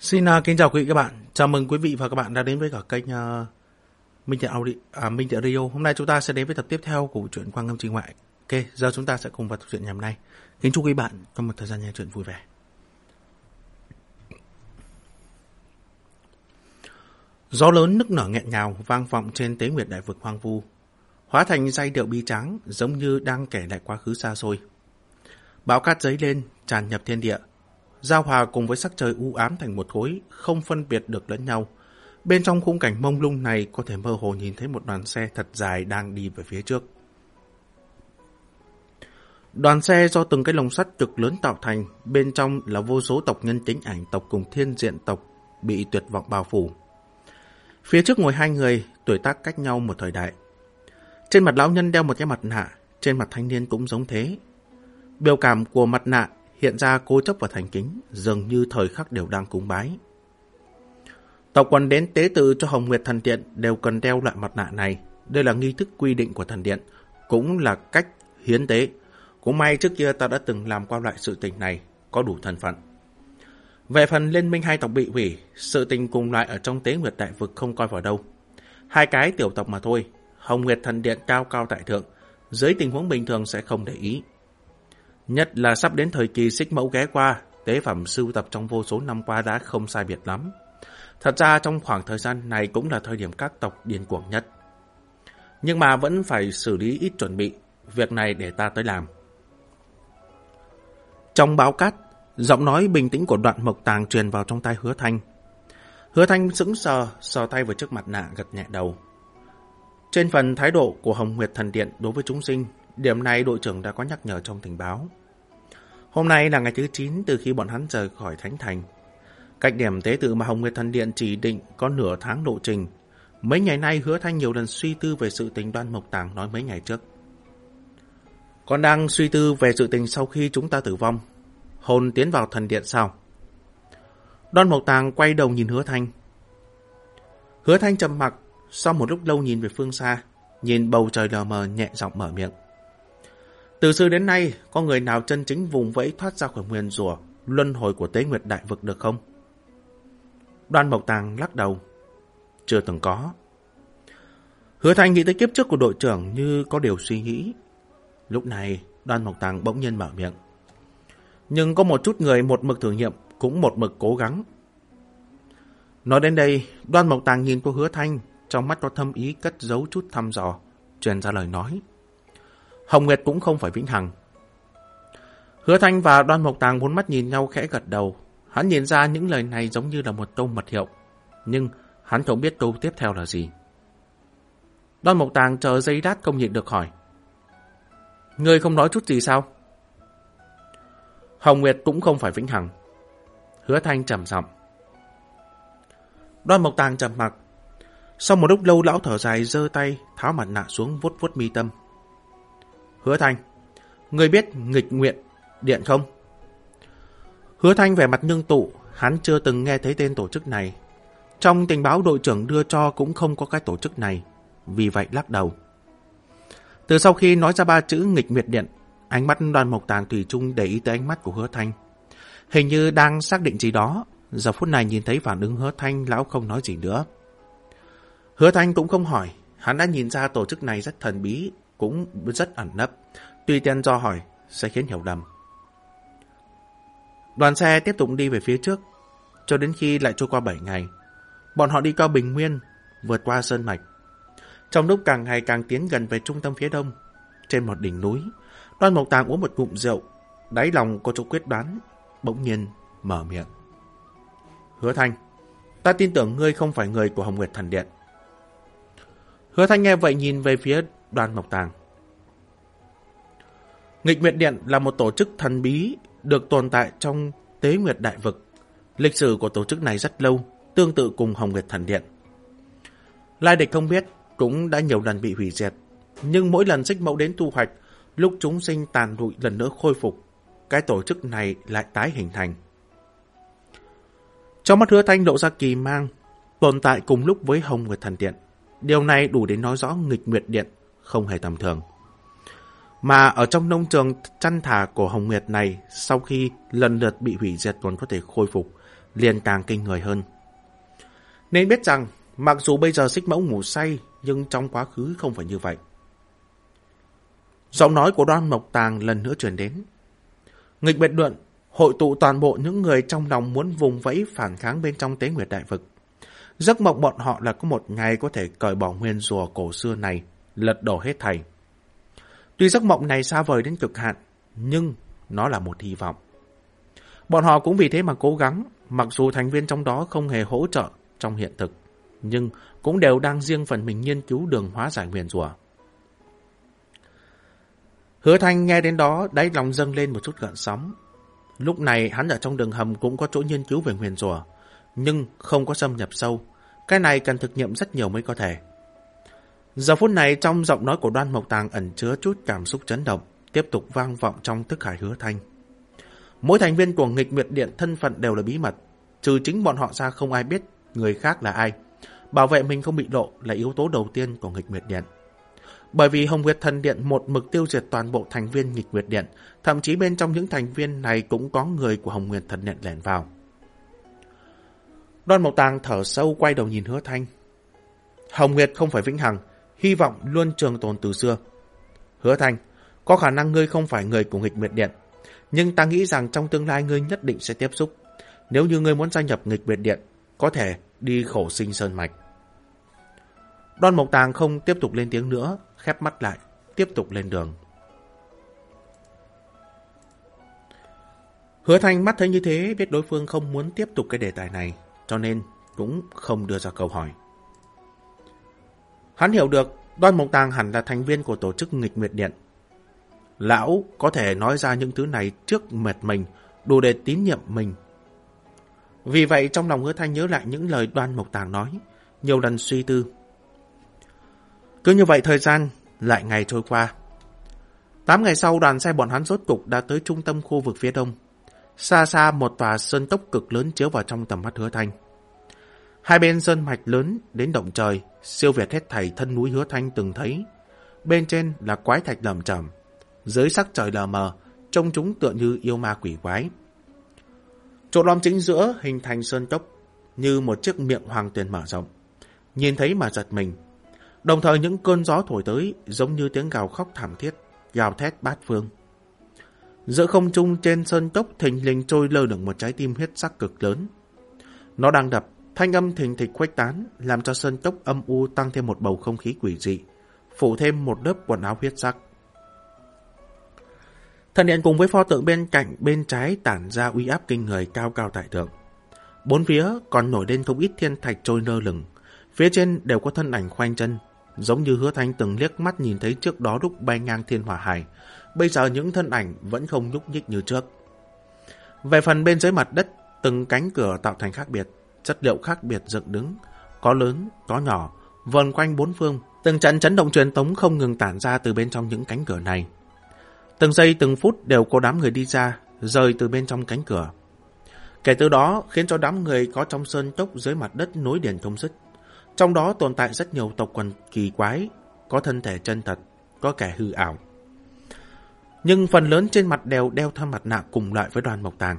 Xin uh, kính chào quý vị các bạn. Chào mừng quý vị và các bạn đã đến với cả kênh uh, Minh Thiện Audio, à, Minh Thiện Radio. Hôm nay chúng ta sẽ đến với tập tiếp theo của truyện Quang Ngâm Trình Ngoại. Ok, giờ chúng ta sẽ cùng vào tập truyện ngày hôm nay. Kính chúc quý bạn có một thời gian nghe truyện vui vẻ. Gió lớn nức nở nghẹn ngào vang vọng trên tế nguyệt đại vực hoang vu, hóa thành giai điệu bi tráng giống như đang kể lại quá khứ xa xôi. Bão cát giấy lên, tràn nhập thiên địa, giao hòa cùng với sắc trời u ám thành một khối, không phân biệt được lẫn nhau. Bên trong khung cảnh mông lung này có thể mơ hồ nhìn thấy một đoàn xe thật dài đang đi về phía trước. Đoàn xe do từng cái lồng sắt cực lớn tạo thành, bên trong là vô số tộc nhân chính ảnh tộc cùng thiên diện tộc bị tuyệt vọng bao phủ. Phía trước ngồi hai người, tuổi tác cách nhau một thời đại. Trên mặt lão nhân đeo một cái mặt nạ, trên mặt thanh niên cũng giống thế. Biểu cảm của mặt nạ hiện ra cố chấp và thành kính, dường như thời khắc đều đang cúng bái. Tộc quần đến tế tự cho Hồng Nguyệt Thần Điện đều cần đeo loại mặt nạ này. Đây là nghi thức quy định của thần điện, cũng là cách hiến tế. Cũng may trước kia ta đã từng làm qua loại sự tình này, có đủ thân phận. Về phần liên minh hai tộc bị hủy, sự tình cùng loại ở trong tế nguyệt đại vực không coi vào đâu. Hai cái tiểu tộc mà thôi, Hồng Nguyệt Thần Điện cao cao tại thượng, dưới tình huống bình thường sẽ không để ý. Nhất là sắp đến thời kỳ xích mẫu ghé qua, tế phẩm sưu tập trong vô số năm qua đã không sai biệt lắm. Thật ra trong khoảng thời gian này cũng là thời điểm các tộc điên cuồng nhất. Nhưng mà vẫn phải xử lý ít chuẩn bị, việc này để ta tới làm. Trong báo cát, giọng nói bình tĩnh của đoạn mộc tàng truyền vào trong tay hứa thanh. Hứa thanh sững sờ, sờ tay vào trước mặt nạ gật nhẹ đầu. Trên phần thái độ của Hồng Nguyệt Thần Điện đối với chúng sinh, điểm này đội trưởng đã có nhắc nhở trong tình báo. Hôm nay là ngày thứ 9 từ khi bọn hắn rời khỏi Thánh Thành. Cách điểm tế tự mà Hồng Nguyệt Thần Điện chỉ định có nửa tháng lộ trình. Mấy ngày nay hứa thanh nhiều lần suy tư về sự tình đoan mộc tàng nói mấy ngày trước. còn đang suy tư về sự tình sau khi chúng ta tử vong. Hồn tiến vào thần điện sao? Đoan mộc tàng quay đầu nhìn hứa thanh. Hứa thanh trầm mặc, sau một lúc lâu nhìn về phương xa, nhìn bầu trời lờ mờ nhẹ giọng mở miệng. Từ xưa đến nay, có người nào chân chính vùng vẫy thoát ra khỏi nguyên rùa, luân hồi của tế nguyệt đại vực được không? Đoan Mộc Tàng lắc đầu. Chưa từng có. Hứa Thanh nghĩ tới kiếp trước của đội trưởng như có điều suy nghĩ. Lúc này, Đoan Mộc Tàng bỗng nhiên mở miệng. Nhưng có một chút người một mực thử nghiệm, cũng một mực cố gắng. Nói đến đây, Đoan Mộc Tàng nhìn cô Hứa Thanh, trong mắt có thâm ý cất giấu chút thăm dò, truyền ra lời nói. Hồng Nguyệt cũng không phải vĩnh hằng. Hứa Thanh và Đoan Mộc Tàng bốn mắt nhìn nhau khẽ gật đầu. Hắn nhìn ra những lời này giống như là một câu mật hiệu. Nhưng hắn không biết câu tiếp theo là gì. Đoan Mộc Tàng chờ giây đát công nhịn được hỏi. Ngươi không nói chút gì sao? Hồng Nguyệt cũng không phải vĩnh hằng. Hứa Thanh trầm giọng. Đoan Mộc Tàng trầm mặc. Sau một lúc lâu lão thở dài giơ tay, tháo mặt nạ xuống vuốt vuốt mi tâm. Hứa Thanh, người biết nghịch nguyện điện không? Hứa Thanh vẻ mặt ngưng tụ, hắn chưa từng nghe thấy tên tổ chức này. Trong tình báo đội trưởng đưa cho cũng không có cái tổ chức này, vì vậy lắc đầu. Từ sau khi nói ra ba chữ nghịch nguyệt điện, ánh mắt đoàn mộc tàng tùy trung để ý tới ánh mắt của hứa thanh. Hình như đang xác định gì đó, giờ phút này nhìn thấy phản ứng hứa thanh, lão không nói gì nữa. Hứa thanh cũng không hỏi, hắn đã nhìn ra tổ chức này rất thần bí, cũng rất ẩn nấp. Tuy tên do hỏi, sẽ khiến hiểu lầm. Đoàn xe tiếp tục đi về phía trước, cho đến khi lại trôi qua 7 ngày. Bọn họ đi qua Bình Nguyên, vượt qua Sơn Mạch. Trong lúc càng ngày càng tiến gần về trung tâm phía đông, trên một đỉnh núi, đoan mộc tàng uống một ngụm rượu, đáy lòng có chỗ quyết đoán, bỗng nhiên mở miệng. Hứa Thanh, ta tin tưởng ngươi không phải người của Hồng Nguyệt Thần Điện. Hứa Thanh nghe vậy nhìn về phía đoan mộc tàng. Nghịch Nguyệt Điện là một tổ chức thần bí được tồn tại trong Tế Nguyệt Đại Vực. Lịch sử của tổ chức này rất lâu, tương tự cùng Hồng Nguyệt Thần Điện. Lai địch không biết, cũng đã nhiều lần bị hủy diệt. Nhưng mỗi lần xích mẫu đến thu hoạch, lúc chúng sinh tàn rụi lần nữa khôi phục, cái tổ chức này lại tái hình thành. Trong mắt hứa thanh lộ ra kỳ mang, tồn tại cùng lúc với Hồng Nguyệt Thần Điện. Điều này đủ để nói rõ nghịch nguyệt điện, không hề tầm thường. Mà ở trong nông trường chăn thả của Hồng Nguyệt này, sau khi lần lượt bị hủy diệt còn có thể khôi phục, liền càng kinh người hơn. Nên biết rằng, mặc dù bây giờ xích mẫu ngủ say, nhưng trong quá khứ không phải như vậy. Giọng nói của đoan mộc tàng lần nữa truyền đến. Nghịch biệt luận, hội tụ toàn bộ những người trong lòng muốn vùng vẫy phản kháng bên trong tế nguyệt đại vực. Giấc mộng bọn họ là có một ngày có thể cởi bỏ nguyên rùa cổ xưa này, lật đổ hết thầy. Tuy giấc mộng này xa vời đến cực hạn, nhưng nó là một hy vọng. Bọn họ cũng vì thế mà cố gắng, mặc dù thành viên trong đó không hề hỗ trợ trong hiện thực, nhưng cũng đều đang riêng phần mình nghiên cứu đường hóa giải nguyền rùa. Hứa Thanh nghe đến đó, đáy lòng dâng lên một chút gợn sóng. Lúc này hắn ở trong đường hầm cũng có chỗ nghiên cứu về nguyền rùa, nhưng không có xâm nhập sâu. Cái này cần thực nghiệm rất nhiều mới có thể. Giờ phút này trong giọng nói của đoan mộc tàng ẩn chứa chút cảm xúc chấn động, tiếp tục vang vọng trong thức hải hứa thanh. Mỗi thành viên của nghịch nguyệt điện thân phận đều là bí mật, trừ chính bọn họ ra không ai biết người khác là ai. Bảo vệ mình không bị lộ là yếu tố đầu tiên của nghịch nguyệt điện. Bởi vì Hồng Nguyệt Thần Điện một mực tiêu diệt toàn bộ thành viên nghịch nguyệt điện, thậm chí bên trong những thành viên này cũng có người của Hồng Nguyệt Thần Điện lẻn vào. Đoan Mộc Tàng thở sâu quay đầu nhìn hứa thanh. Hồng Nguyệt không phải vĩnh hằng, hy vọng luôn trường tồn từ xưa. Hứa thanh, có khả năng ngươi không phải người của nghịch miệt điện, nhưng ta nghĩ rằng trong tương lai ngươi nhất định sẽ tiếp xúc. Nếu như ngươi muốn gia nhập nghịch miệt điện, có thể đi khổ sinh sơn mạch. Đoan Mộc Tàng không tiếp tục lên tiếng nữa, khép mắt lại, tiếp tục lên đường. Hứa Thanh mắt thấy như thế, biết đối phương không muốn tiếp tục cái đề tài này, cho nên cũng không đưa ra câu hỏi. Hắn hiểu được, Đoan Mộc Tàng hẳn là thành viên của tổ chức nghịch nguyệt điện. Lão có thể nói ra những thứ này trước mệt mình, đủ để tín nhiệm mình. Vì vậy trong lòng hứa thanh nhớ lại những lời đoan mộc tàng nói, nhiều lần suy tư. Cứ như vậy thời gian lại ngày trôi qua. Tám ngày sau đoàn xe bọn hắn rốt cục đã tới trung tâm khu vực phía đông. Xa xa một tòa sơn tốc cực lớn chiếu vào trong tầm mắt hứa thanh. Hai bên sơn mạch lớn đến động trời, siêu việt hết thảy thân núi hứa thanh từng thấy. Bên trên là quái thạch lầm trầm, dưới sắc trời lờ mờ, trông chúng tựa như yêu ma quỷ quái. Chỗ lõm chính giữa hình thành sơn tốc, như một chiếc miệng hoàng tuyền mở rộng. Nhìn thấy mà giật mình. Đồng thời những cơn gió thổi tới giống như tiếng gào khóc thảm thiết, gào thét bát phương. Giữa không trung trên sơn tốc thình lình trôi lơ lửng một trái tim huyết sắc cực lớn. Nó đang đập, thanh âm thình thịch khuếch tán, làm cho sơn tốc âm u tăng thêm một bầu không khí quỷ dị, phủ thêm một lớp quần áo huyết sắc. Thần điện cùng với pho tượng bên cạnh bên trái tản ra uy áp kinh người cao cao tại thượng. Bốn phía còn nổi lên không ít thiên thạch trôi nơ lửng. Phía trên đều có thân ảnh khoanh chân, giống như hứa thanh từng liếc mắt nhìn thấy trước đó lúc bay ngang thiên hỏa hải. Bây giờ những thân ảnh vẫn không nhúc nhích như trước. Về phần bên dưới mặt đất, từng cánh cửa tạo thành khác biệt, chất liệu khác biệt dựng đứng, có lớn, có nhỏ, vần quanh bốn phương. Từng trận chấn động truyền tống không ngừng tản ra từ bên trong những cánh cửa này. Từng giây từng phút đều có đám người đi ra, rời từ bên trong cánh cửa. Kể từ đó khiến cho đám người có trong sơn tốc dưới mặt đất nối điền thông dứt. Trong đó tồn tại rất nhiều tộc quần kỳ quái, có thân thể chân thật, có kẻ hư ảo. Nhưng phần lớn trên mặt đều đeo theo mặt nạ cùng loại với đoàn mộc tàng.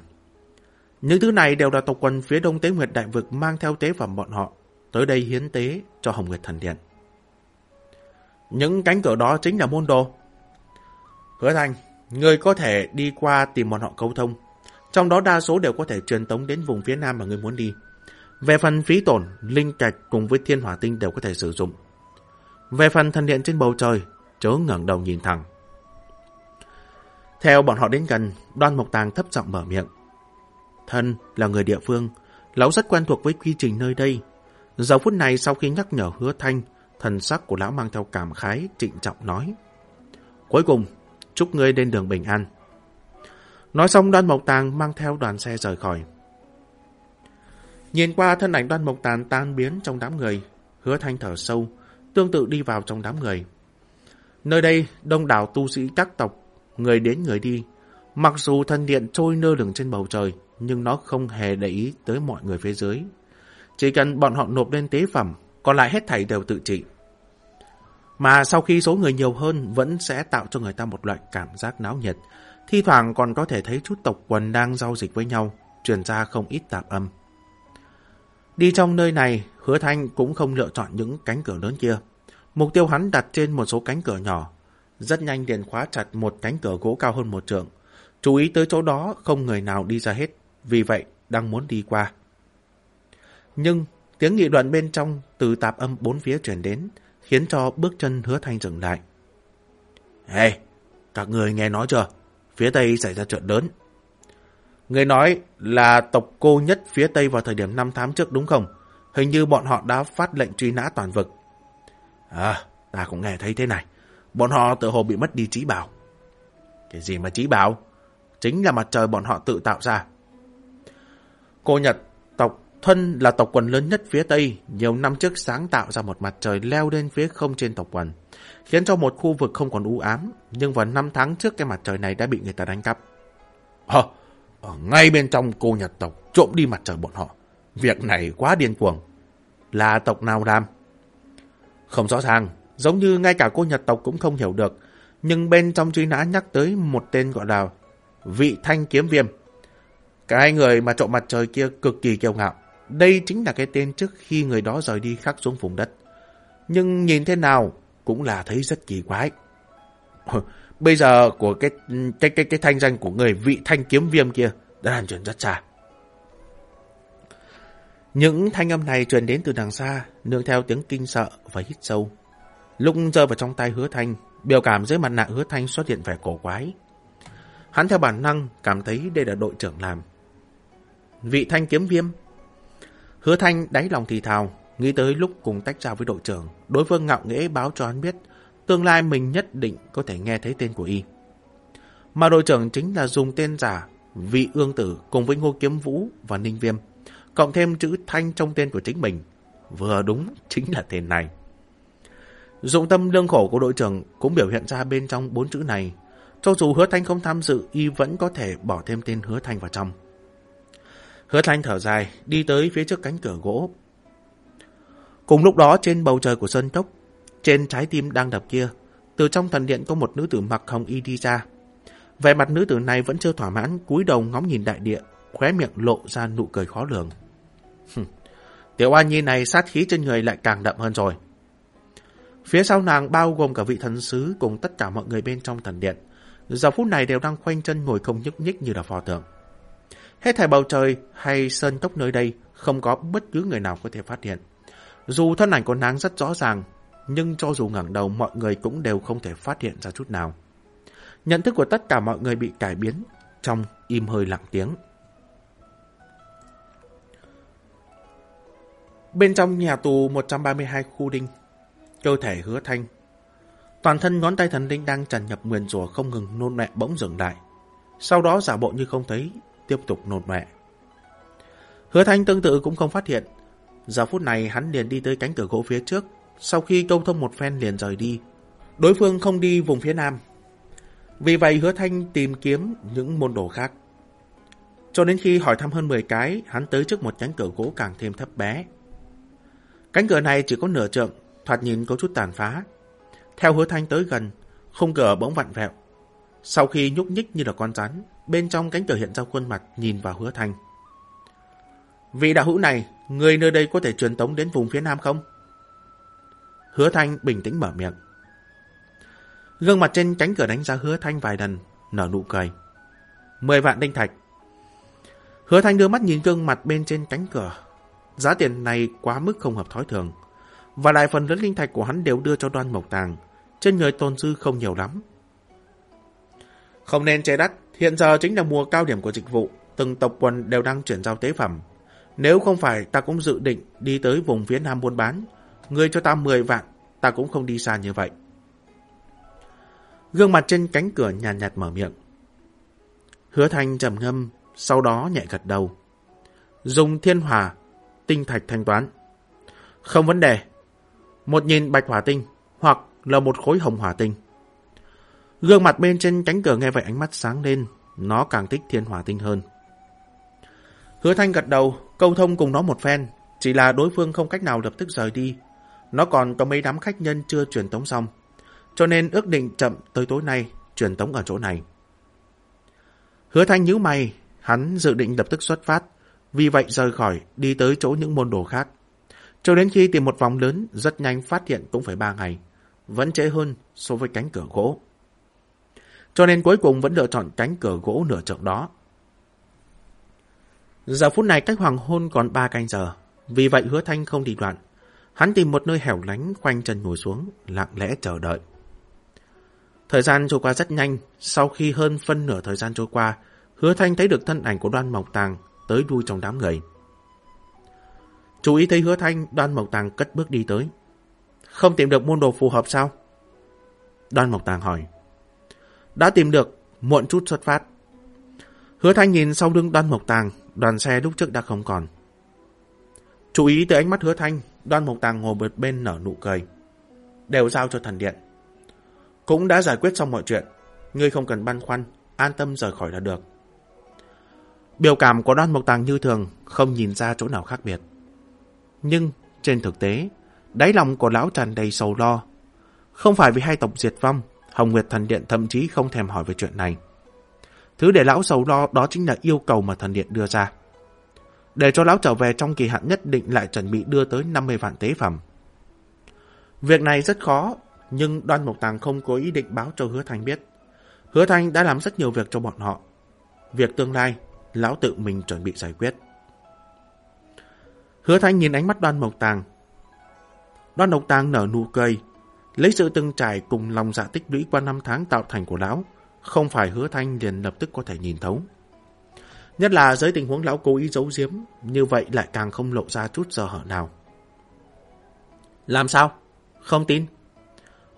Những thứ này đều là tộc quần phía đông tế nguyệt đại vực mang theo tế phẩm bọn họ, tới đây hiến tế cho Hồng Nguyệt Thần Điện. Những cánh cửa đó chính là môn đồ, Hứa thành người có thể đi qua tìm bọn họ câu thông. Trong đó đa số đều có thể truyền tống đến vùng phía nam mà người muốn đi. Về phần phí tổn, linh trạch cùng với thiên hỏa tinh đều có thể sử dụng. Về phần thần điện trên bầu trời, chớ ngẩng đầu nhìn thẳng. Theo bọn họ đến gần, đoan mộc tàng thấp giọng mở miệng. Thân là người địa phương, lão rất quen thuộc với quy trình nơi đây. Giờ phút này sau khi nhắc nhở hứa thanh, thần sắc của lão mang theo cảm khái, trịnh trọng nói. Cuối cùng, chúc ngươi lên đường bình an. Nói xong đoan mộc tàng mang theo đoàn xe rời khỏi. Nhìn qua thân ảnh đoan mộc tàng tan biến trong đám người, hứa thanh thở sâu, tương tự đi vào trong đám người. Nơi đây, đông đảo tu sĩ các tộc, người đến người đi. Mặc dù thân điện trôi nơ lửng trên bầu trời, nhưng nó không hề để ý tới mọi người phía dưới. Chỉ cần bọn họ nộp lên tế phẩm, còn lại hết thảy đều tự trị. Mà sau khi số người nhiều hơn vẫn sẽ tạo cho người ta một loại cảm giác náo nhiệt. Thi thoảng còn có thể thấy chút tộc quần đang giao dịch với nhau, truyền ra không ít tạp âm. Đi trong nơi này, hứa thanh cũng không lựa chọn những cánh cửa lớn kia. Mục tiêu hắn đặt trên một số cánh cửa nhỏ. Rất nhanh liền khóa chặt một cánh cửa gỗ cao hơn một trượng. Chú ý tới chỗ đó không người nào đi ra hết. Vì vậy, đang muốn đi qua. Nhưng tiếng nghị luận bên trong từ tạp âm bốn phía chuyển đến, khiến cho bước chân hứa thanh dừng lại. Hey, các người nghe nói chưa? Phía Tây xảy ra chuyện lớn. Người nói là tộc cô nhất phía Tây vào thời điểm năm tháng trước đúng không? Hình như bọn họ đã phát lệnh truy nã toàn vực. À, ta cũng nghe thấy thế này. Bọn họ tự hồ bị mất đi trí bảo. Cái gì mà trí bảo? Chính là mặt trời bọn họ tự tạo ra. Cô Nhật, tộc Thuân là tộc quần lớn nhất phía Tây, nhiều năm trước sáng tạo ra một mặt trời leo lên phía không trên tộc quần, khiến cho một khu vực không còn u ám, nhưng vào năm tháng trước cái mặt trời này đã bị người ta đánh cắp. Ờ, ở ngay bên trong cô Nhật tộc trộm đi mặt trời bọn họ. Việc này quá điên cuồng. Là tộc nào làm? Không rõ ràng, giống như ngay cả cô Nhật tộc cũng không hiểu được, nhưng bên trong truy nã nhắc tới một tên gọi là vị thanh kiếm viêm. Cái người mà trộm mặt trời kia cực kỳ kiêu ngạo. Đây chính là cái tên trước khi người đó rời đi khắc xuống vùng đất. Nhưng nhìn thế nào cũng là thấy rất kỳ quái. Bây giờ của cái cái cái cái thanh danh của người vị thanh kiếm viêm kia đã lan truyền rất xa. Những thanh âm này truyền đến từ đằng xa, nương theo tiếng kinh sợ và hít sâu. Lúc rơi vào trong tay hứa thanh, biểu cảm dưới mặt nạ hứa thanh xuất hiện vẻ cổ quái. Hắn theo bản năng cảm thấy đây là đội trưởng làm. Vị thanh kiếm viêm. Hứa thanh đáy lòng thì thào, nghĩ tới lúc cùng tách ra với đội trưởng, đối phương ngạo nghễ báo cho hắn biết tương lai mình nhất định có thể nghe thấy tên của y. Mà đội trưởng chính là dùng tên giả Vị Ương Tử cùng với Ngô Kiếm Vũ và Ninh Viêm, cộng thêm chữ Thanh trong tên của chính mình. Vừa đúng chính là tên này. Dụng tâm lương khổ của đội trưởng cũng biểu hiện ra bên trong bốn chữ này. Cho dù hứa thanh không tham dự, y vẫn có thể bỏ thêm tên hứa thanh vào trong. Hứa thanh thở dài, đi tới phía trước cánh cửa gỗ. Cùng lúc đó trên bầu trời của Sơn Cốc, trên trái tim đang đập kia, từ trong thần điện có một nữ tử mặc hồng y đi ra. Vẻ mặt nữ tử này vẫn chưa thỏa mãn, cúi đầu ngóng nhìn đại địa, khóe miệng lộ ra nụ cười khó lường. Tiểu An Nhi này sát khí trên người lại càng đậm hơn rồi. Phía sau nàng bao gồm cả vị thần sứ cùng tất cả mọi người bên trong thần điện. Giờ phút này đều đang khoanh chân ngồi không nhúc nhích như là phò tượng. Hết thảy bầu trời hay sơn tốc nơi đây không có bất cứ người nào có thể phát hiện. Dù thân ảnh của nàng rất rõ ràng, nhưng cho dù ngẩng đầu mọi người cũng đều không thể phát hiện ra chút nào. Nhận thức của tất cả mọi người bị cải biến trong im hơi lặng tiếng. Bên trong nhà tù 132 khu đinh, cơ thể hứa thanh. Toàn thân ngón tay thần linh đang tràn nhập nguyền rủa không ngừng nôn mẹ bỗng dừng lại. Sau đó giả bộ như không thấy, tiếp tục nôn mẹ. Hứa thanh tương tự cũng không phát hiện. Giờ phút này hắn liền đi tới cánh cửa gỗ phía trước, sau khi câu thông một phen liền rời đi. Đối phương không đi vùng phía nam. Vì vậy hứa thanh tìm kiếm những môn đồ khác. Cho đến khi hỏi thăm hơn 10 cái, hắn tới trước một cánh cửa gỗ càng thêm thấp bé. Cánh cửa này chỉ có nửa trượng, thoạt nhìn có chút tàn phá. Theo hứa thanh tới gần, khung cửa bỗng vặn vẹo. Sau khi nhúc nhích như là con rắn, bên trong cánh cửa hiện ra khuôn mặt nhìn vào hứa thanh. Vị đạo hữu này, người nơi đây có thể truyền tống đến vùng phía nam không? Hứa Thanh bình tĩnh mở miệng. Gương mặt trên cánh cửa đánh giá Hứa Thanh vài lần, nở nụ cười. Mười vạn đinh thạch. Hứa Thanh đưa mắt nhìn gương mặt bên trên cánh cửa. Giá tiền này quá mức không hợp thói thường. Và lại phần lớn linh thạch của hắn đều đưa cho đoan mộc tàng. Trên người tôn dư không nhiều lắm. Không nên chế đắt. Hiện giờ chính là mùa cao điểm của dịch vụ. Từng tộc quần đều đang chuyển giao tế phẩm. Nếu không phải ta cũng dự định đi tới vùng phía nam buôn bán. Ngươi cho ta 10 vạn, ta cũng không đi xa như vậy. Gương mặt trên cánh cửa nhàn nhạt, nhạt mở miệng. Hứa thanh trầm ngâm, sau đó nhẹ gật đầu. Dùng thiên hòa tinh thạch thanh toán. Không vấn đề. Một nhìn bạch hỏa tinh, hoặc là một khối hồng hỏa tinh. Gương mặt bên trên cánh cửa nghe vậy ánh mắt sáng lên, nó càng thích thiên hỏa tinh hơn. Hứa thanh gật đầu, câu thông cùng nó một phen, chỉ là đối phương không cách nào lập tức rời đi, nó còn có mấy đám khách nhân chưa truyền tống xong. Cho nên ước định chậm tới tối nay, truyền tống ở chỗ này. Hứa thanh nhíu mày, hắn dự định lập tức xuất phát. vì vậy rời khỏi, đi tới chỗ những môn đồ khác. Cho đến khi tìm một vòng lớn, rất nhanh phát hiện cũng phải ba ngày. Vẫn trễ hơn so với cánh cửa gỗ. Cho nên cuối cùng vẫn lựa chọn cánh cửa gỗ nửa trượng đó. Giờ phút này cách hoàng hôn còn ba canh giờ. Vì vậy hứa thanh không đi đoạn. Hắn tìm một nơi hẻo lánh khoanh chân ngồi xuống, lặng lẽ chờ đợi. Thời gian trôi qua rất nhanh, sau khi hơn phân nửa thời gian trôi qua, hứa thanh thấy được thân ảnh của đoan mộc tàng tới đuôi trong đám người. Chú ý thấy hứa thanh, đoan mộc tàng cất bước đi tới. Không tìm được môn đồ phù hợp sao? Đoan mộc tàng hỏi. Đã tìm được, muộn chút xuất phát. Hứa thanh nhìn sau lưng đoan mộc tàng, đoàn xe lúc trước đã không còn. Chú ý tới ánh mắt hứa thanh, đoan mộc tàng ngồi một bên nở nụ cười. Đều giao cho thần điện. Cũng đã giải quyết xong mọi chuyện. Ngươi không cần băn khoăn, an tâm rời khỏi là được. Biểu cảm của đoan mộc tàng như thường, không nhìn ra chỗ nào khác biệt. Nhưng, trên thực tế, đáy lòng của lão tràn đầy sầu lo. Không phải vì hai tộc diệt vong, Hồng Nguyệt Thần Điện thậm chí không thèm hỏi về chuyện này. Thứ để lão sầu lo đó chính là yêu cầu mà thần điện đưa ra. Để cho lão trở về trong kỳ hạn nhất định lại chuẩn bị đưa tới 50 vạn tế phẩm. Việc này rất khó, nhưng đoan mộc tàng không có ý định báo cho hứa thanh biết. Hứa thanh đã làm rất nhiều việc cho bọn họ. Việc tương lai, lão tự mình chuẩn bị giải quyết. Hứa thanh nhìn ánh mắt đoan mộc tàng. Đoan mộc tàng nở nụ cười, lấy sự từng trải cùng lòng dạ tích lũy qua năm tháng tạo thành của lão, không phải hứa thanh liền lập tức có thể nhìn thấu. Nhất là dưới tình huống lão cố ý giấu giếm, như vậy lại càng không lộ ra chút giờ hở nào. Làm sao? Không tin?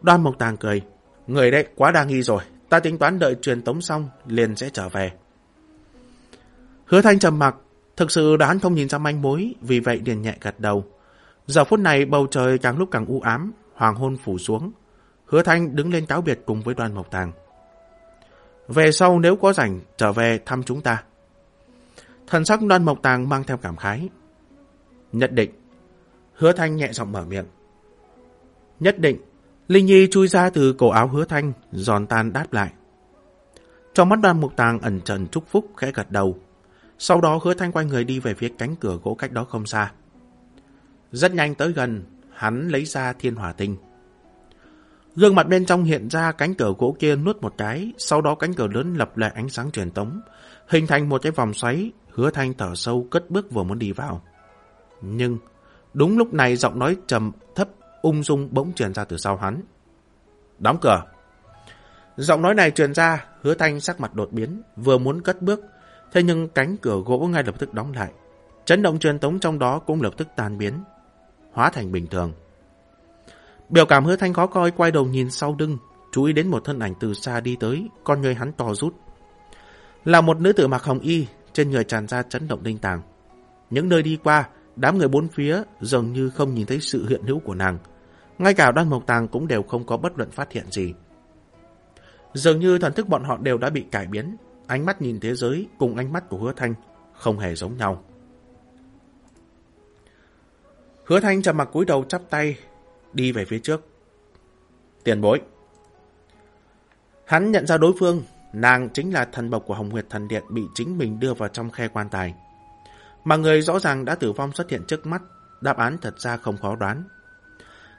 Đoan Mộc Tàng cười. Người đấy quá đa nghi rồi, ta tính toán đợi truyền tống xong, liền sẽ trở về. Hứa Thanh trầm mặc, thực sự đã không nhìn ra manh mối, vì vậy liền nhẹ gật đầu. Giờ phút này bầu trời càng lúc càng u ám, hoàng hôn phủ xuống. Hứa Thanh đứng lên cáo biệt cùng với Đoàn Mộc Tàng. Về sau nếu có rảnh, trở về thăm chúng ta. Thần sắc Đoàn mộc tàng mang theo cảm khái. Nhất định. Hứa thanh nhẹ giọng mở miệng. Nhất định. Linh Nhi chui ra từ cổ áo hứa thanh, giòn tan đáp lại. Trong mắt Đoàn mộc tàng ẩn trần chúc phúc khẽ gật đầu. Sau đó hứa thanh quay người đi về phía cánh cửa gỗ cách đó không xa. Rất nhanh tới gần, hắn lấy ra thiên hỏa tinh. Gương mặt bên trong hiện ra cánh cửa gỗ kia nuốt một cái, sau đó cánh cửa lớn lập lại ánh sáng truyền tống, hình thành một cái vòng xoáy, hứa thanh thở sâu cất bước vừa muốn đi vào. Nhưng, đúng lúc này giọng nói trầm thấp ung dung bỗng truyền ra từ sau hắn. Đóng cửa. Giọng nói này truyền ra, hứa thanh sắc mặt đột biến, vừa muốn cất bước, thế nhưng cánh cửa gỗ ngay lập tức đóng lại. Chấn động truyền tống trong đó cũng lập tức tan biến, hóa thành bình thường. Biểu cảm hứa thanh khó coi quay đầu nhìn sau lưng, chú ý đến một thân ảnh từ xa đi tới, con người hắn to rút. Là một nữ tử mặc hồng y, trên người tràn ra chấn động đinh tàng. Những nơi đi qua, đám người bốn phía dường như không nhìn thấy sự hiện hữu của nàng. Ngay cả đoan mộc tàng cũng đều không có bất luận phát hiện gì. Dường như thần thức bọn họ đều đã bị cải biến, ánh mắt nhìn thế giới cùng ánh mắt của hứa thanh không hề giống nhau. Hứa thanh chậm mặc cúi đầu chắp tay, đi về phía trước. Tiền bối. Hắn nhận ra đối phương, nàng chính là thần bộc của Hồng Huyệt Thần Điện bị chính mình đưa vào trong khe quan tài. Mà người rõ ràng đã tử vong xuất hiện trước mắt, đáp án thật ra không khó đoán.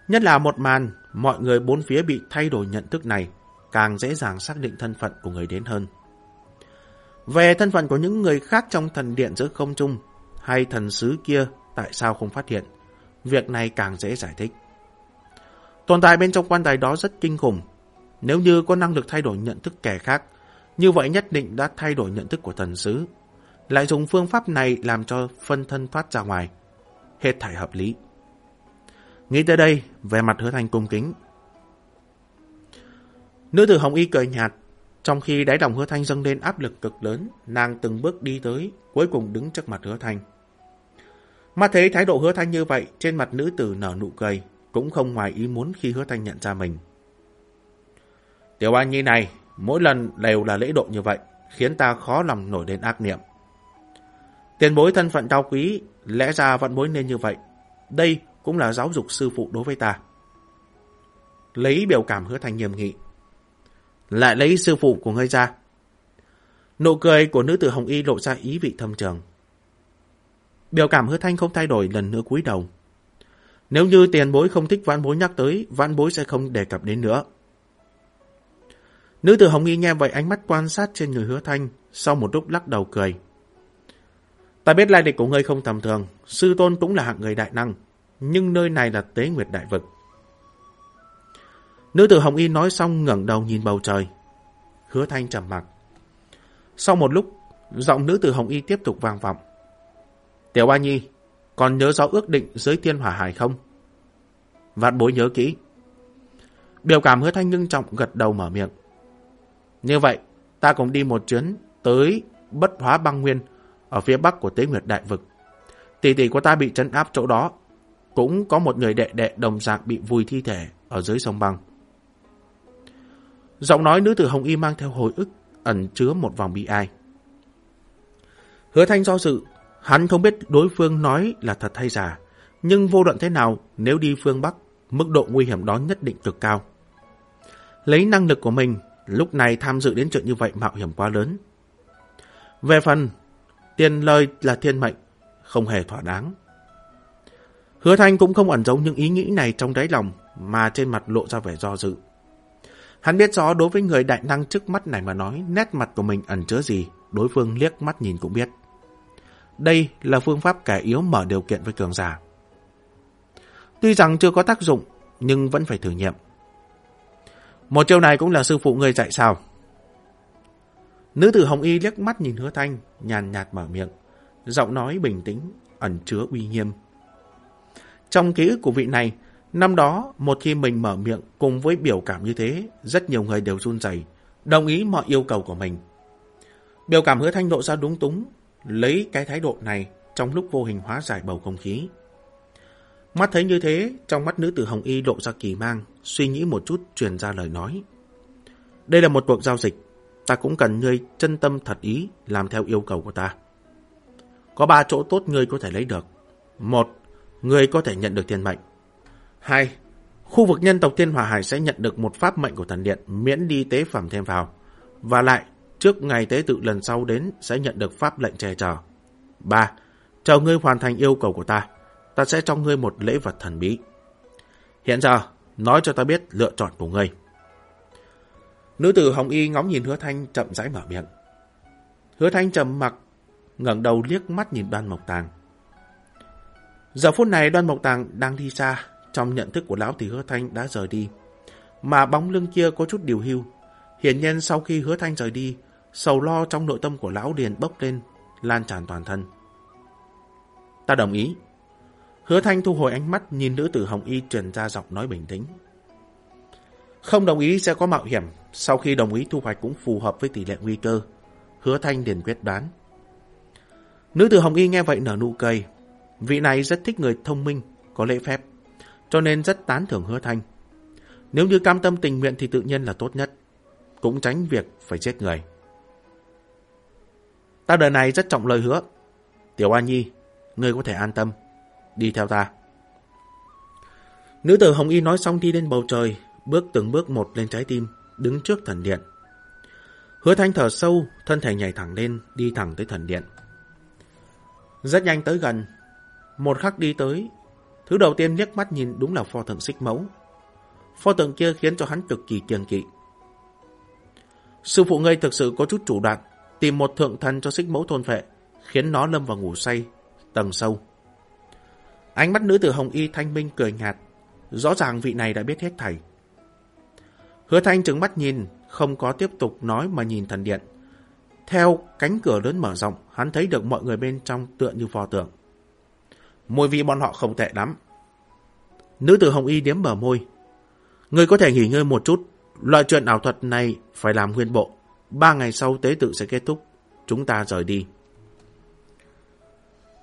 Nhất là một màn, mọi người bốn phía bị thay đổi nhận thức này, càng dễ dàng xác định thân phận của người đến hơn. Về thân phận của những người khác trong thần điện giữa không trung, hay thần sứ kia tại sao không phát hiện, việc này càng dễ giải thích. Tồn tại bên trong quan tài đó rất kinh khủng. Nếu như có năng lực thay đổi nhận thức kẻ khác, như vậy nhất định đã thay đổi nhận thức của thần sứ. Lại dùng phương pháp này làm cho phân thân thoát ra ngoài. Hết thảy hợp lý. Nghĩ tới đây, về mặt hứa thành cung kính. Nữ tử Hồng Y cười nhạt, trong khi đáy đồng hứa thanh dâng lên áp lực cực lớn, nàng từng bước đi tới, cuối cùng đứng trước mặt hứa thanh mà thấy thái độ hứa thanh như vậy, trên mặt nữ tử nở nụ cười, cũng không ngoài ý muốn khi hứa thanh nhận ra mình. Tiểu An Nhi này, mỗi lần đều là lễ độ như vậy, khiến ta khó lòng nổi đến ác niệm. Tiền bối thân phận cao quý, lẽ ra vẫn bối nên như vậy. Đây cũng là giáo dục sư phụ đối với ta. Lấy biểu cảm hứa thanh nghiêm nghị. Lại lấy sư phụ của ngươi ra. Nụ cười của nữ tử Hồng Y lộ ra ý vị thâm trường. Biểu cảm hứa thanh không thay đổi lần nữa cúi đầu. Nếu như tiền bối không thích vãn bối nhắc tới, vãn bối sẽ không đề cập đến nữa. Nữ tử Hồng Y nghe vậy ánh mắt quan sát trên người hứa thanh, sau một lúc lắc đầu cười. Ta biết lai lịch của ngươi không tầm thường, sư tôn cũng là hạng người đại năng, nhưng nơi này là tế nguyệt đại vực. Nữ tử Hồng Y nói xong ngẩng đầu nhìn bầu trời. Hứa thanh trầm mặc. Sau một lúc, giọng nữ tử Hồng Y tiếp tục vang vọng. Tiểu Ba Nhi, còn nhớ rõ ước định dưới thiên hỏa hải không? Vạn bối nhớ kỹ. Biểu cảm hứa thanh ngưng trọng gật đầu mở miệng. Như vậy, ta cùng đi một chuyến tới bất hóa băng nguyên ở phía bắc của tế nguyệt đại vực. Tỷ tỷ của ta bị trấn áp chỗ đó. Cũng có một người đệ đệ đồng dạng bị vùi thi thể ở dưới sông băng. Giọng nói nữ tử Hồng Y mang theo hồi ức, ẩn chứa một vòng bi ai. Hứa thanh do dự, hắn không biết đối phương nói là thật hay giả, nhưng vô luận thế nào nếu đi phương Bắc, mức độ nguy hiểm đó nhất định cực cao. Lấy năng lực của mình, lúc này tham dự đến chuyện như vậy mạo hiểm quá lớn. Về phần, tiền lời là thiên mệnh, không hề thỏa đáng. Hứa Thanh cũng không ẩn giấu những ý nghĩ này trong đáy lòng, mà trên mặt lộ ra vẻ do dự. Hắn biết rõ đối với người đại năng trước mắt này mà nói, nét mặt của mình ẩn chứa gì, đối phương liếc mắt nhìn cũng biết. Đây là phương pháp kẻ yếu mở điều kiện với cường giả. Tuy rằng chưa có tác dụng, nhưng vẫn phải thử nghiệm. Một chiêu này cũng là sư phụ người dạy sao? Nữ tử Hồng Y liếc mắt nhìn hứa thanh, nhàn nhạt mở miệng. Giọng nói bình tĩnh, ẩn chứa uy nghiêm. Trong ký ức của vị này, năm đó một khi mình mở miệng cùng với biểu cảm như thế, rất nhiều người đều run rẩy, đồng ý mọi yêu cầu của mình. Biểu cảm hứa thanh độ ra đúng túng, lấy cái thái độ này trong lúc vô hình hóa giải bầu không khí. Mắt thấy như thế, trong mắt nữ tử Hồng Y lộ ra kỳ mang, suy nghĩ một chút truyền ra lời nói. Đây là một cuộc giao dịch, ta cũng cần ngươi chân tâm thật ý làm theo yêu cầu của ta. Có ba chỗ tốt ngươi có thể lấy được. Một, ngươi có thể nhận được tiền mệnh. Hai, khu vực nhân tộc Thiên Hòa Hải sẽ nhận được một pháp mệnh của thần điện miễn đi tế phẩm thêm vào. Và lại, trước ngày tế tự lần sau đến sẽ nhận được pháp lệnh che chở. Ba, chờ ngươi hoàn thành yêu cầu của ta, ta sẽ cho ngươi một lễ vật thần bí. Hiện giờ, nói cho ta biết lựa chọn của ngươi. Nữ tử Hồng Y ngóng nhìn hứa thanh chậm rãi mở miệng. Hứa thanh trầm mặc, ngẩng đầu liếc mắt nhìn đoan mộc tàng. Giờ phút này đoan mộc tàng đang đi xa, trong nhận thức của lão thì hứa thanh đã rời đi. Mà bóng lưng kia có chút điều hưu. Hiển nhiên sau khi hứa thanh rời đi, sầu lo trong nội tâm của lão liền bốc lên, lan tràn toàn thân. Ta đồng ý. Hứa thanh thu hồi ánh mắt nhìn nữ tử Hồng Y truyền ra giọng nói bình tĩnh. Không đồng ý sẽ có mạo hiểm, sau khi đồng ý thu hoạch cũng phù hợp với tỷ lệ nguy cơ. Hứa thanh liền quyết đoán. Nữ tử Hồng Y nghe vậy nở nụ cười. Vị này rất thích người thông minh, có lễ phép, cho nên rất tán thưởng hứa thanh. Nếu như cam tâm tình nguyện thì tự nhiên là tốt nhất, cũng tránh việc phải chết người. Ta đời này rất trọng lời hứa. Tiểu A Nhi, ngươi có thể an tâm, đi theo ta. Nữ tử Hồng Y nói xong đi lên bầu trời, bước từng bước một lên trái tim, đứng trước thần điện. Hứa thanh thở sâu, thân thể nhảy thẳng lên, đi thẳng tới thần điện. Rất nhanh tới gần. Một khắc đi tới, thứ đầu tiên liếc mắt nhìn đúng là pho tượng xích mẫu. Pho tượng kia khiến cho hắn cực kỳ kiêng kỵ. Sư phụ ngươi thực sự có chút chủ đoạn, tìm một thượng thần cho xích mẫu thôn phệ, khiến nó lâm vào ngủ say, tầng sâu. Ánh mắt nữ tử Hồng Y thanh minh cười nhạt, rõ ràng vị này đã biết hết thảy. Hứa thanh trứng mắt nhìn, không có tiếp tục nói mà nhìn thần điện. Theo cánh cửa lớn mở rộng, hắn thấy được mọi người bên trong tựa như pho tượng. Mùi vị bọn họ không tệ lắm. Nữ tử Hồng Y điếm bờ môi. Người có thể nghỉ ngơi một chút, loại chuyện ảo thuật này phải làm nguyên bộ. Ba ngày sau tế tự sẽ kết thúc, chúng ta rời đi.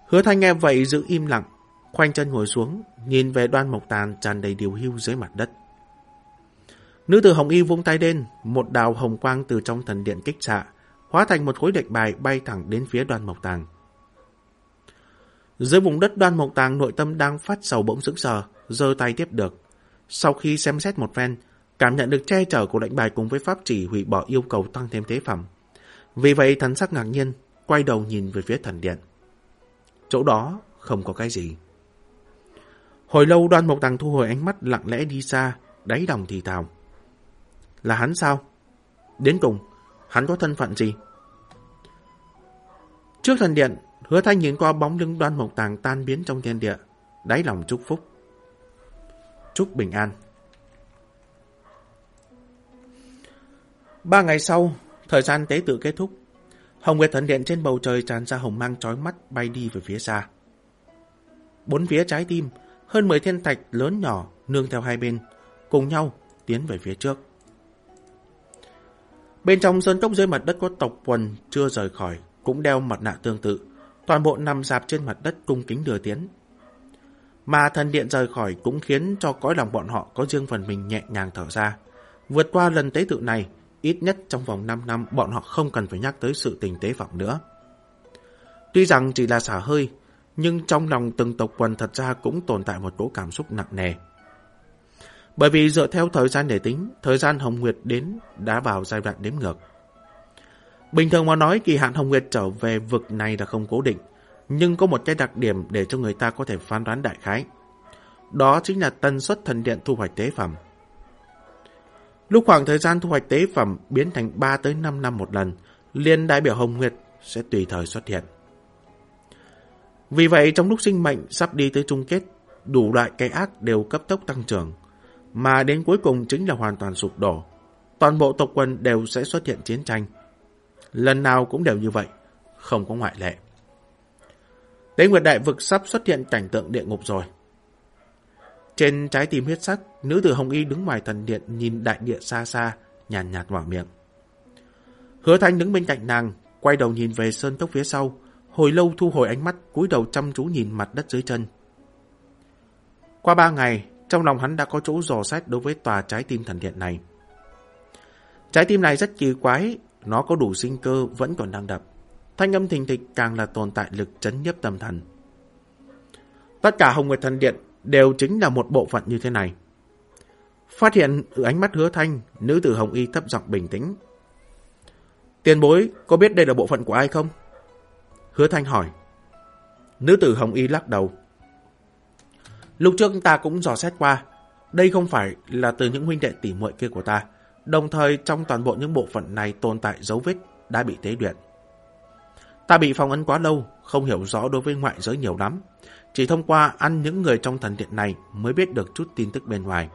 Hứa thanh nghe vậy giữ im lặng, khoanh chân ngồi xuống, nhìn về đoan mộc tàn tràn đầy điều hưu dưới mặt đất. Nữ tử Hồng Y vung tay lên, một đào hồng quang từ trong thần điện kích xạ, hóa thành một khối lệnh bài bay thẳng đến phía đoan mộc tàng. Dưới vùng đất đoan mộc tàng nội tâm đang phát sầu bỗng sững sờ, giơ tay tiếp được. Sau khi xem xét một phen, cảm nhận được che chở của lệnh bài cùng với pháp chỉ hủy bỏ yêu cầu tăng thêm tế phẩm. Vì vậy thần sắc ngạc nhiên, quay đầu nhìn về phía thần điện. chỗ đó không có cái gì. Hồi lâu đoan mộc tàng thu hồi ánh mắt lặng lẽ đi xa, đáy lòng thì thào. Là hắn sao? Đến cùng, hắn có thân phận gì? Trước thần điện, hứa thanh nhìn qua bóng lưng đoan mộc tàng tan biến trong thiên địa, đáy lòng chúc phúc. Chúc bình an. Ba ngày sau, thời gian tế tự kết thúc. Hồng Nguyệt Thần Điện trên bầu trời tràn ra hồng mang chói mắt bay đi về phía xa. Bốn phía trái tim, hơn 10 thiên thạch lớn nhỏ nương theo hai bên, cùng nhau tiến về phía trước. Bên trong sơn cốc dưới mặt đất có tộc quần chưa rời khỏi, cũng đeo mặt nạ tương tự, toàn bộ nằm dạp trên mặt đất cung kính đưa tiến. Mà thần điện rời khỏi cũng khiến cho cõi lòng bọn họ có riêng phần mình nhẹ nhàng thở ra. Vượt qua lần tế tự này, ít nhất trong vòng 5 năm bọn họ không cần phải nhắc tới sự tình tế phẩm nữa. Tuy rằng chỉ là xả hơi, nhưng trong lòng từng tộc quần thật ra cũng tồn tại một cỗ cảm xúc nặng nề. Bởi vì dựa theo thời gian để tính, thời gian Hồng Nguyệt đến đã vào giai đoạn đếm ngược. Bình thường mà nói kỳ hạn Hồng Nguyệt trở về vực này là không cố định, nhưng có một cái đặc điểm để cho người ta có thể phán đoán đại khái. Đó chính là tần suất thần điện thu hoạch tế phẩm. Lúc khoảng thời gian thu hoạch tế phẩm biến thành 3 tới 5 năm một lần, liên đại biểu Hồng Nguyệt sẽ tùy thời xuất hiện. Vì vậy trong lúc sinh mệnh sắp đi tới chung kết, đủ loại cái ác đều cấp tốc tăng trưởng, mà đến cuối cùng chính là hoàn toàn sụp đổ. Toàn bộ tộc quân đều sẽ xuất hiện chiến tranh. Lần nào cũng đều như vậy, không có ngoại lệ. Tế Nguyệt Đại Vực sắp xuất hiện cảnh tượng địa ngục rồi. Trên trái tim huyết sắc, nữ tử Hồng Y đứng ngoài thần điện nhìn đại địa xa xa, nhàn nhạt, nhạt mở miệng. Hứa Thanh đứng bên cạnh nàng, quay đầu nhìn về sơn tốc phía sau, hồi lâu thu hồi ánh mắt, cúi đầu chăm chú nhìn mặt đất dưới chân. Qua ba ngày, trong lòng hắn đã có chỗ dò xét đối với tòa trái tim thần điện này. Trái tim này rất kỳ quái, nó có đủ sinh cơ vẫn còn đang đập. Thanh âm thình thịch càng là tồn tại lực chấn nhấp tâm thần. Tất cả Hồng Nguyệt Thần Điện đều chính là một bộ phận như thế này. Phát hiện ở ánh mắt hứa thanh, nữ tử Hồng Y thấp giọng bình tĩnh. Tiền bối, có biết đây là bộ phận của ai không? Hứa thanh hỏi. Nữ tử Hồng Y lắc đầu. Lúc trước ta cũng dò xét qua, đây không phải là từ những huynh đệ tỉ muội kia của ta, đồng thời trong toàn bộ những bộ phận này tồn tại dấu vết đã bị tế luyện. Ta bị phong ấn quá lâu, không hiểu rõ đối với ngoại giới nhiều lắm. Chỉ thông qua ăn những người trong thần điện này mới biết được chút tin tức bên ngoài.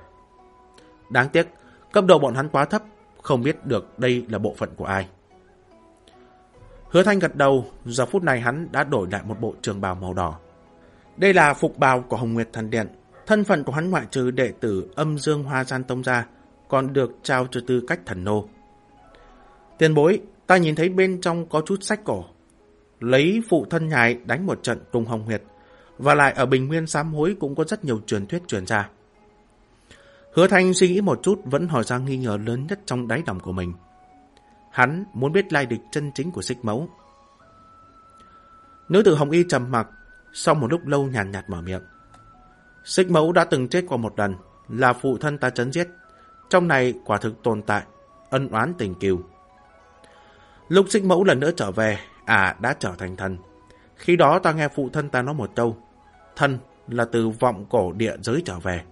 Đáng tiếc, cấp độ bọn hắn quá thấp, không biết được đây là bộ phận của ai. Hứa Thanh gật đầu, giờ phút này hắn đã đổi lại một bộ trường bào màu đỏ. Đây là phục bào của Hồng Nguyệt Thần Điện. Thân phận của hắn ngoại trừ đệ tử âm dương hoa gian tông gia còn được trao cho tư cách thần nô. Tiền bối, ta nhìn thấy bên trong có chút sách cổ. Lấy phụ thân nhài đánh một trận cùng Hồng Nguyệt, và lại ở Bình Nguyên sám hối cũng có rất nhiều truyền thuyết truyền ra. Hứa Thanh suy nghĩ một chút vẫn hỏi ra nghi ngờ lớn nhất trong đáy lòng của mình. Hắn muốn biết lai địch chân chính của xích mẫu. Nữ tử Hồng Y trầm mặc, sau một lúc lâu nhàn nhạt, mở miệng. Xích mẫu đã từng chết qua một lần, là phụ thân ta chấn giết. Trong này quả thực tồn tại, ân oán tình kiều. Lúc xích mẫu lần nữa trở về, à đã trở thành thần. Khi đó ta nghe phụ thân ta nói một câu, thân là từ vọng cổ địa giới trở về.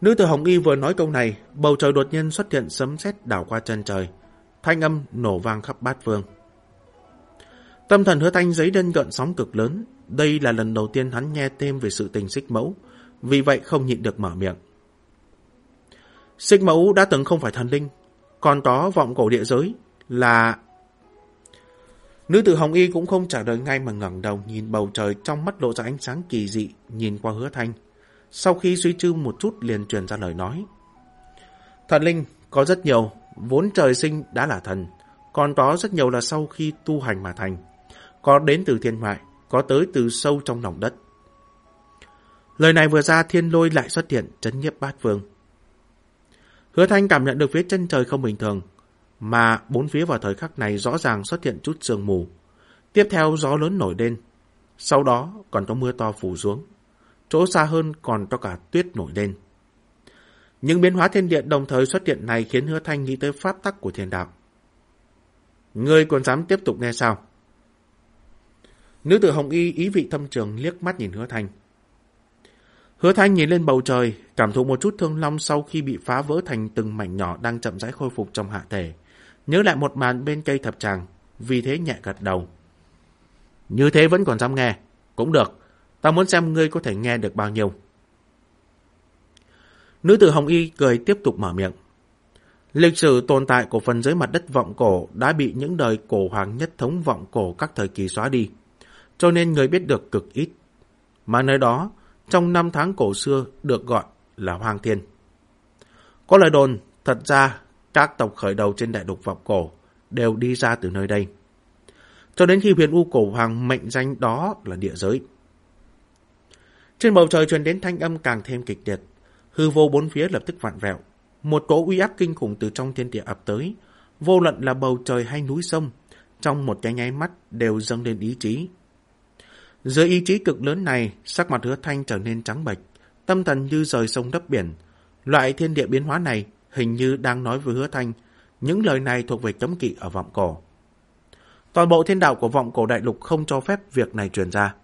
Nữ tử Hồng Y vừa nói câu này, bầu trời đột nhiên xuất hiện sấm sét đảo qua chân trời. Thanh âm nổ vang khắp bát phương. Tâm thần hứa thanh giấy đơn gợn sóng cực lớn. Đây là lần đầu tiên hắn nghe thêm về sự tình xích mẫu, vì vậy không nhịn được mở miệng. Xích mẫu đã từng không phải thần linh, còn có vọng cổ địa giới là... Nữ tử Hồng Y cũng không trả lời ngay mà ngẩng đầu nhìn bầu trời trong mắt lộ ra ánh sáng kỳ dị, nhìn qua hứa thanh. Sau khi suy tư một chút liền truyền ra lời nói. Thần linh có rất nhiều, vốn trời sinh đã là thần, còn có rất nhiều là sau khi tu hành mà thành. Có đến từ thiên ngoại, có tới từ sâu trong lòng đất. Lời này vừa ra thiên lôi lại xuất hiện chấn nhiếp bát vương. Hứa thanh cảm nhận được phía chân trời không bình thường, mà bốn phía vào thời khắc này rõ ràng xuất hiện chút sương mù. Tiếp theo gió lớn nổi lên, sau đó còn có mưa to phủ xuống chỗ xa hơn còn cho cả tuyết nổi lên. Những biến hóa thiên điện đồng thời xuất hiện này khiến hứa thanh nghĩ tới pháp tắc của thiên đạo. Ngươi còn dám tiếp tục nghe sao? Nữ tử Hồng Y ý vị thâm trường liếc mắt nhìn hứa thanh. Hứa thanh nhìn lên bầu trời, cảm thụ một chút thương long sau khi bị phá vỡ thành từng mảnh nhỏ đang chậm rãi khôi phục trong hạ thể. Nhớ lại một màn bên cây thập tràng, vì thế nhẹ gật đầu. Như thế vẫn còn dám nghe. Cũng được, ta muốn xem ngươi có thể nghe được bao nhiêu. Nữ tử Hồng Y cười tiếp tục mở miệng. Lịch sử tồn tại của phần dưới mặt đất vọng cổ đã bị những đời cổ hoàng nhất thống vọng cổ các thời kỳ xóa đi, cho nên người biết được cực ít. Mà nơi đó, trong năm tháng cổ xưa được gọi là Hoàng Thiên. Có lời đồn, thật ra các tộc khởi đầu trên đại lục vọng cổ đều đi ra từ nơi đây. Cho đến khi huyền U cổ hoàng mệnh danh đó là địa giới. Trên bầu trời truyền đến thanh âm càng thêm kịch liệt, hư vô bốn phía lập tức vặn vẹo, một cỗ uy áp kinh khủng từ trong thiên địa ập tới, vô luận là bầu trời hay núi sông, trong một cái nháy mắt đều dâng lên ý chí. Dưới ý chí cực lớn này, sắc mặt hứa thanh trở nên trắng bệch, tâm thần như rời sông đắp biển. Loại thiên địa biến hóa này hình như đang nói với hứa thanh, những lời này thuộc về cấm kỵ ở vọng cổ. Toàn bộ thiên đạo của vọng cổ đại lục không cho phép việc này truyền ra.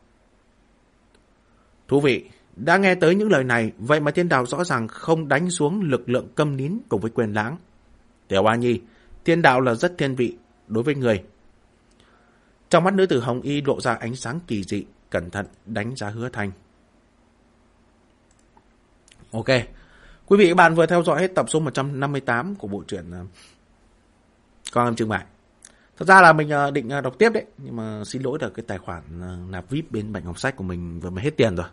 Thú vị, đã nghe tới những lời này, vậy mà thiên đạo rõ ràng không đánh xuống lực lượng câm nín cùng với quyền lãng. Tiểu A Nhi, thiên đạo là rất thiên vị đối với người. Trong mắt nữ tử Hồng Y lộ ra ánh sáng kỳ dị, cẩn thận đánh giá hứa thanh. Ok, quý vị các bạn vừa theo dõi hết tập số 158 của bộ truyện ờ, Con âm trưng bại. Thật ra là mình ờ, định ờ, đọc tiếp đấy, nhưng mà xin lỗi là cái tài khoản ờ, nạp VIP bên bệnh học sách của mình vừa mới hết tiền rồi.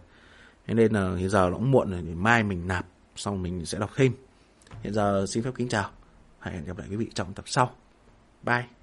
Thế nên là hiện giờ nó cũng muộn rồi, để mai mình nạp, xong mình sẽ đọc thêm. Hiện giờ xin phép kính chào. Hẹn gặp lại quý vị trong tập sau. Bye.